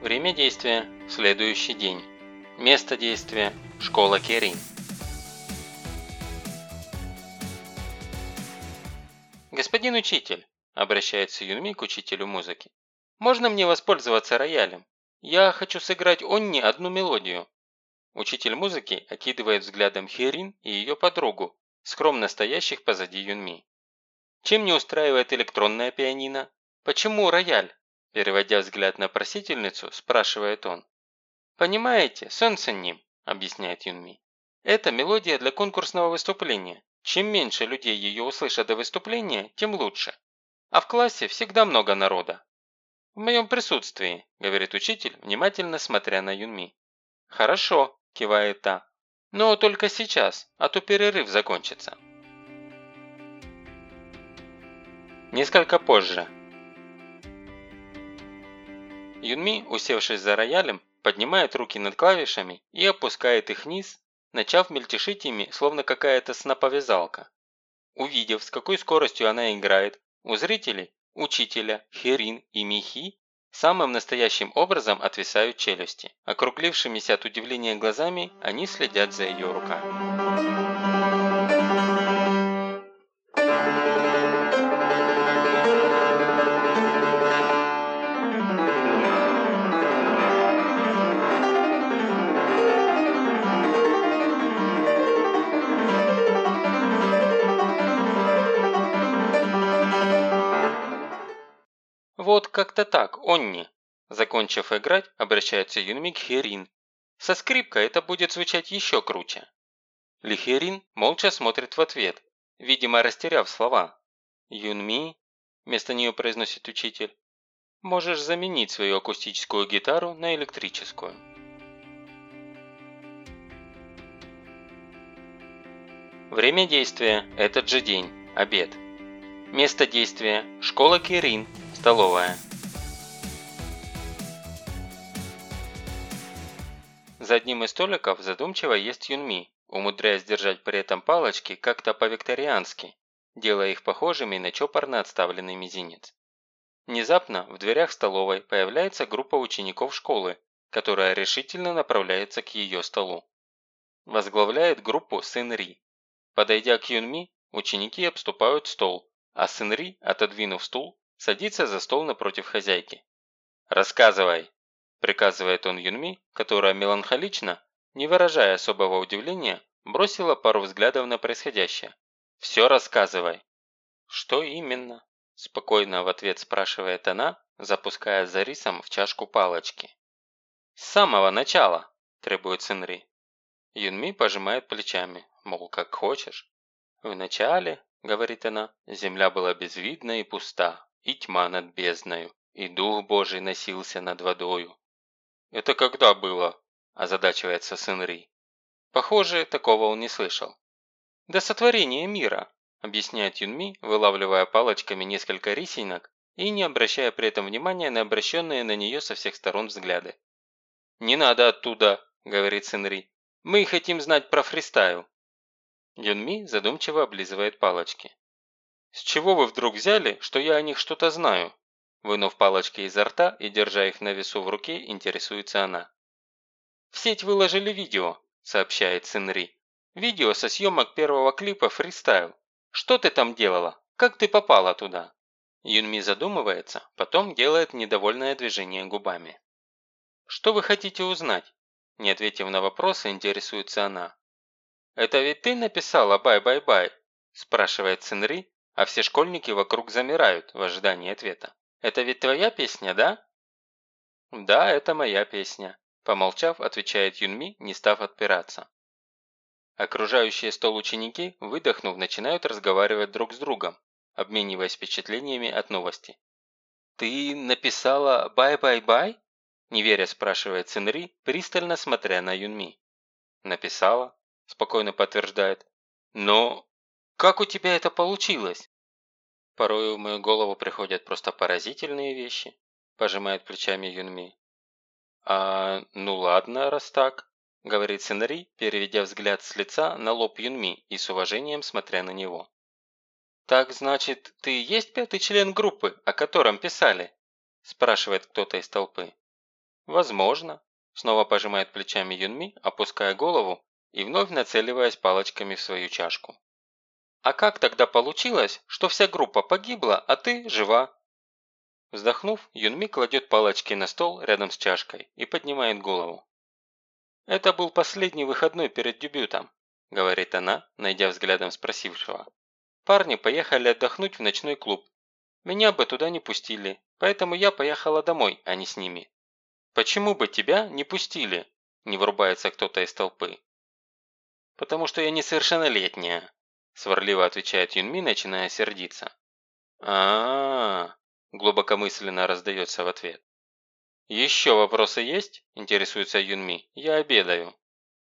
Время действия – следующий день. Место действия – школа Керин. «Господин учитель», – обращается Юнми к учителю музыки, – «можно мне воспользоваться роялем? Я хочу сыграть Онни одну мелодию». Учитель музыки окидывает взглядом Херин и ее подругу, скромно стоящих позади Юнми. Чем не устраивает электронная пианино? Почему рояль? Переводя взгляд на просительницу, спрашивает он. «Понимаете, Сонсенним», – объясняет Юнми. «Это мелодия для конкурсного выступления. Чем меньше людей ее услышат до выступления, тем лучше. А в классе всегда много народа». «В моем присутствии», – говорит учитель, внимательно смотря на Юнми. «Хорошо», – кивает та. «Но только сейчас, а то перерыв закончится». Несколько позже. Юнми, усевшись за роялем, поднимает руки над клавишами и опускает их вниз, начав мельтешить ими, словно какая-то сноповязалка. Увидев, с какой скоростью она играет, у зрителей, учителя, Херин и Михи самым настоящим образом отвисают челюсти. Округлившимися от удивления глазами они следят за ее руками. «Вот как-то так, Онни!» Закончив играть, обращается Юнми к Херин. «Со скрипкой это будет звучать еще круче». Лихерин молча смотрит в ответ, видимо растеряв слова. «Юнми?» – вместо нее произносит учитель. «Можешь заменить свою акустическую гитару на электрическую». Время действия – этот же день, обед. Место действия – школа Кирин, Столовая. За одним из столиков задумчиво ест Юнми, умудряясь держать при этом палочки как-то по-викториански, делая их похожими на чопорно отставленный мизинец. Внезапно в дверях столовой появляется группа учеников школы, которая решительно направляется к ее столу. Возглавляет группу сын Ри. Подойдя к Юнми, ученики обступают стол, а сын Ри, отодвинув стул, Садится за стол напротив хозяйки. «Рассказывай!» – приказывает он Юнми, которая меланхолично, не выражая особого удивления, бросила пару взглядов на происходящее. «Все рассказывай!» «Что именно?» – спокойно в ответ спрашивает она, запуская за рисом в чашку палочки. «С самого начала!» – требует Синри. Юнми пожимает плечами, мол, как хочешь. «Вначале, – говорит она, – земля была безвидна и пуста, и тьма над бездною, и Дух Божий носился над водою. «Это когда было?» – озадачивается сын Ри. Похоже, такого он не слышал. «До сотворения мира», – объясняет Юнми, вылавливая палочками несколько рисинок и не обращая при этом внимания на обращенные на нее со всех сторон взгляды. «Не надо оттуда», – говорит Синри. «Мы хотим знать про фристайл». Юнми задумчиво облизывает палочки. «С чего вы вдруг взяли, что я о них что-то знаю?» Вынув палочки изо рта и держа их на весу в руке, интересуется она. «В сеть выложили видео», – сообщает Синри. «Видео со съемок первого клипа «Фристайл». Что ты там делала? Как ты попала туда?» Юнми задумывается, потом делает недовольное движение губами. «Что вы хотите узнать?» Не ответив на вопросы, интересуется она. «Это ведь ты написала «Bye bye bye»?» спрашивает Синри, а все школьники вокруг замирают в ожидании ответа. «Это ведь твоя песня, да?» «Да, это моя песня», – помолчав, отвечает Юнми, не став отпираться. Окружающие стол ученики, выдохнув, начинают разговаривать друг с другом, обмениваясь впечатлениями от новости. «Ты написала «Bye bye bye»?» – не веря спрашивает Синри, пристально смотря на Юнми. «Написала», – спокойно подтверждает. «Но как у тебя это получилось?» Порой в мою голову приходят просто поразительные вещи, пожимает плечами Юнми. А, ну ладно, раз так, говорит Сенари, переведя взгляд с лица на лоб Юнми и с уважением смотря на него. «Так, значит, ты есть пятый член группы, о котором писали?» спрашивает кто-то из толпы. «Возможно», – снова пожимает плечами Юнми, опуская голову и вновь нацеливаясь палочками в свою чашку. «А как тогда получилось, что вся группа погибла, а ты жива?» Вздохнув, Юнми кладет палочки на стол рядом с чашкой и поднимает голову. «Это был последний выходной перед дебютом», – говорит она, найдя взглядом спросившего. «Парни поехали отдохнуть в ночной клуб. Меня бы туда не пустили, поэтому я поехала домой, а не с ними». «Почему бы тебя не пустили?» – не врубается кто-то из толпы. «Потому что я несовершеннолетняя», – сварливо отвечает Юнми, начиная сердиться. а, -а, -а глубокомысленно раздается в ответ. «Еще вопросы есть?» – интересуется Юнми. «Я обедаю».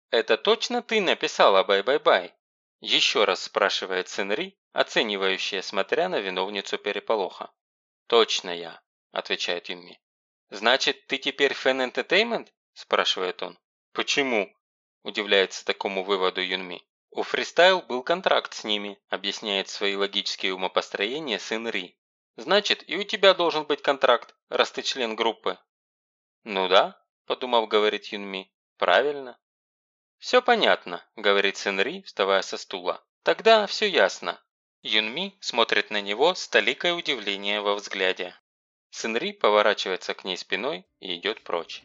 «Это точно ты написала «Bye bye bye»?» Еще раз спрашивает Синри, оценивающе смотря на виновницу переполоха. «Точно я», – отвечает Юнми. «Значит, ты теперь Entertainment?» – спрашивает он. «Почему?» – удивляется такому выводу Юнми. «У Фристайл был контракт с ними», – объясняет свои логические умопостроения сын Ри. Значит, и у тебя должен быть контракт, раз ты член группы. Ну да, подумав, говорит Юнми. Правильно. Все понятно, говорит Сенри, вставая со стула. Тогда все ясно. Юнми смотрит на него с толикой удивления во взгляде. Сенри поворачивается к ней спиной и идет прочь.